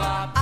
I've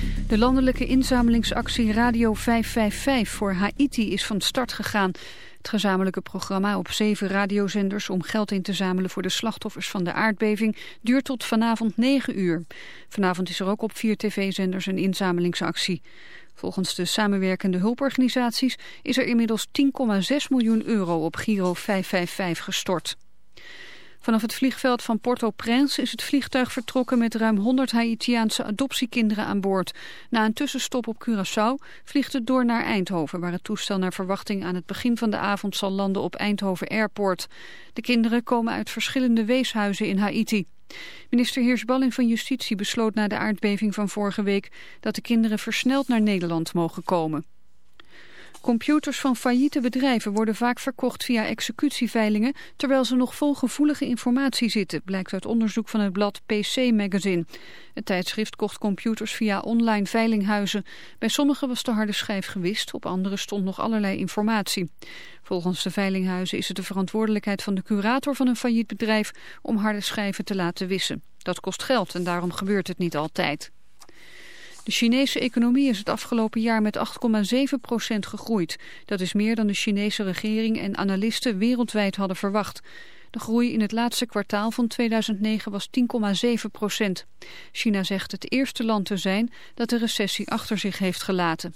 De landelijke inzamelingsactie Radio 555 voor Haiti is van start gegaan. Het gezamenlijke programma op zeven radiozenders om geld in te zamelen voor de slachtoffers van de aardbeving duurt tot vanavond 9 uur. Vanavond is er ook op vier tv-zenders een inzamelingsactie. Volgens de samenwerkende hulporganisaties is er inmiddels 10,6 miljoen euro op Giro 555 gestort. Vanaf het vliegveld van Port-au-Prince is het vliegtuig vertrokken met ruim 100 Haitiaanse adoptiekinderen aan boord. Na een tussenstop op Curaçao vliegt het door naar Eindhoven, waar het toestel naar verwachting aan het begin van de avond zal landen op Eindhoven Airport. De kinderen komen uit verschillende weeshuizen in Haiti. Minister Heersballing van Justitie besloot na de aardbeving van vorige week dat de kinderen versneld naar Nederland mogen komen. Computers van failliete bedrijven worden vaak verkocht via executieveilingen, terwijl ze nog vol gevoelige informatie zitten, blijkt uit onderzoek van het blad PC Magazine. Het tijdschrift kocht computers via online veilinghuizen. Bij sommige was de harde schijf gewist, op andere stond nog allerlei informatie. Volgens de veilinghuizen is het de verantwoordelijkheid van de curator van een failliet bedrijf om harde schijven te laten wissen. Dat kost geld en daarom gebeurt het niet altijd. De Chinese economie is het afgelopen jaar met 8,7 procent gegroeid. Dat is meer dan de Chinese regering en analisten wereldwijd hadden verwacht. De groei in het laatste kwartaal van 2009 was 10,7 procent. China zegt het eerste land te zijn dat de recessie achter zich heeft gelaten.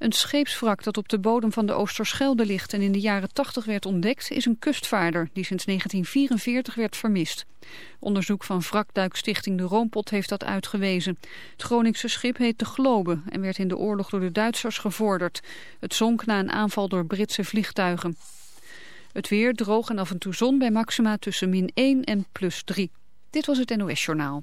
Een scheepswrak dat op de bodem van de Oosterschelde ligt en in de jaren 80 werd ontdekt, is een kustvaarder die sinds 1944 werd vermist. Onderzoek van wrakduikstichting De Roompot heeft dat uitgewezen. Het Groningse schip heet de Globe en werd in de oorlog door de Duitsers gevorderd. Het zonk na een aanval door Britse vliegtuigen. Het weer droog en af en toe zon bij maxima tussen min 1 en plus 3. Dit was het NOS Journaal.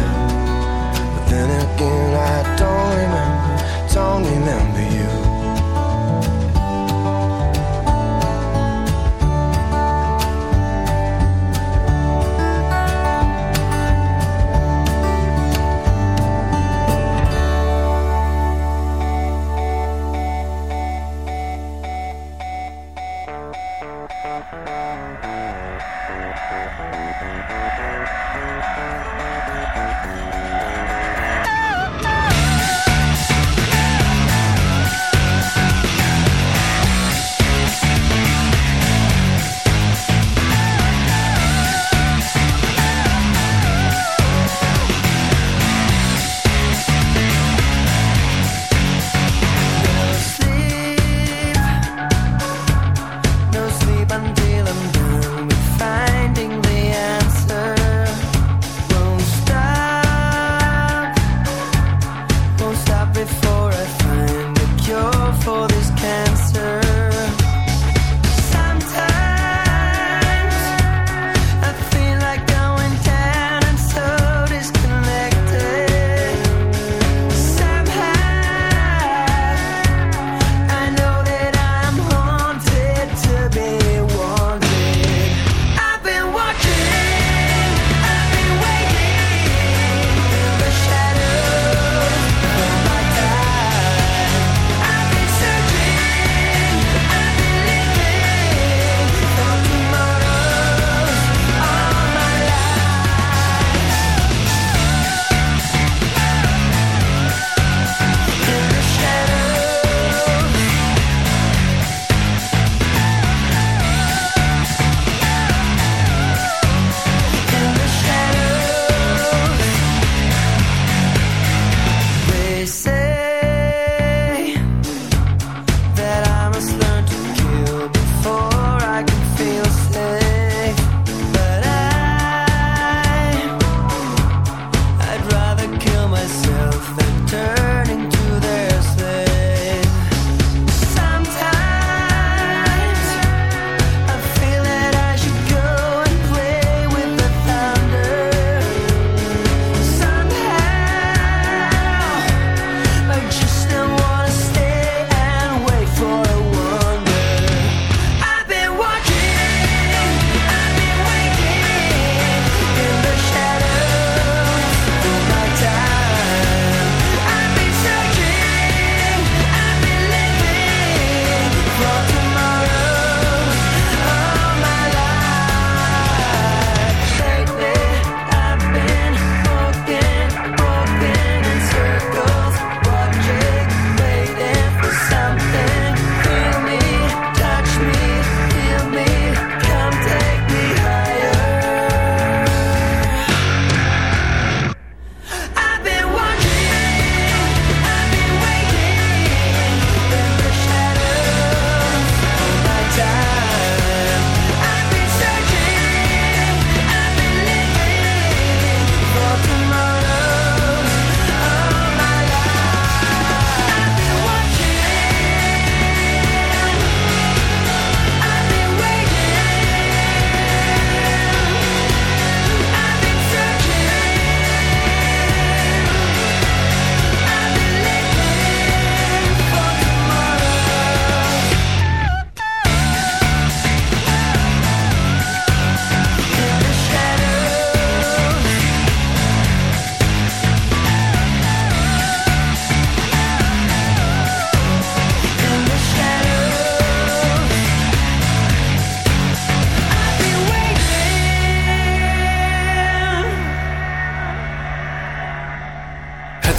I don't remember, don't remember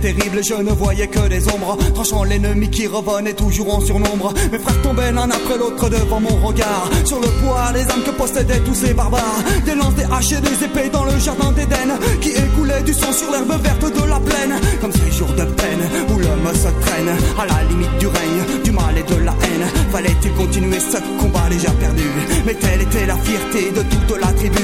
Terrible je ne voyais que des ombres, tranchant l'ennemi qui revenait toujours en surnombre. Mes frères tombaient l'un après l'autre devant mon regard, sur le poids des âmes que possédaient tous ces barbares. Des lances, des haches et des épées dans le jardin d'Éden, qui écoulait du sang sur l'herbe verte de la plaine. Comme ces jours de peine où l'homme se traîne à la limite du règne, du mal et de la haine. Fallait-il continuer ce combat déjà perdu? Mais telle était la fierté de toute la tribu.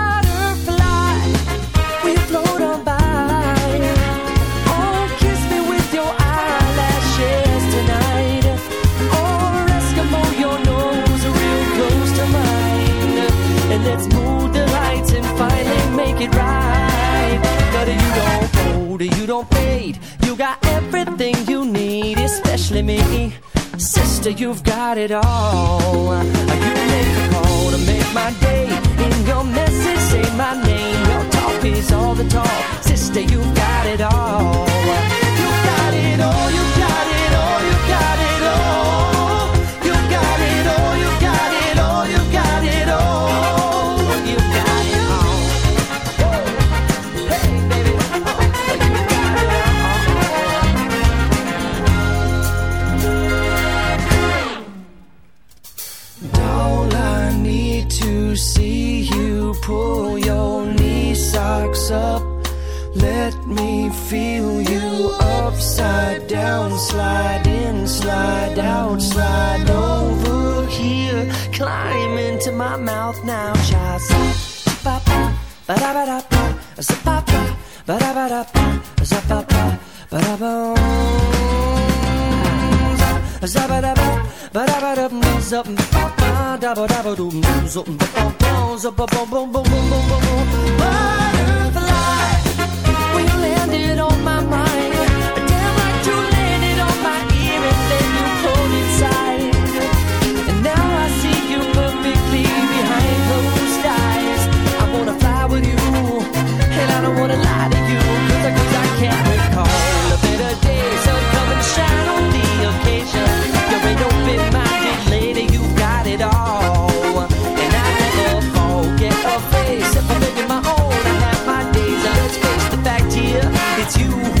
Don't fade. You got everything you need, especially me. Sister, you've got it all. You make the call to make my day. ba da ba da ba za ba ba ba da ba da ba za ba ba ba da ba za ba da ba ba da ba da ba ba da ba da ba do za ba ba za ba ba boom butterfly when you landed on my mind don't wanna lie to you, I, I can't recall a better day. Shine on the occasion. You're lady, you got it all. And I never forget face. My own, I have my days. Let's face the fact here, it's you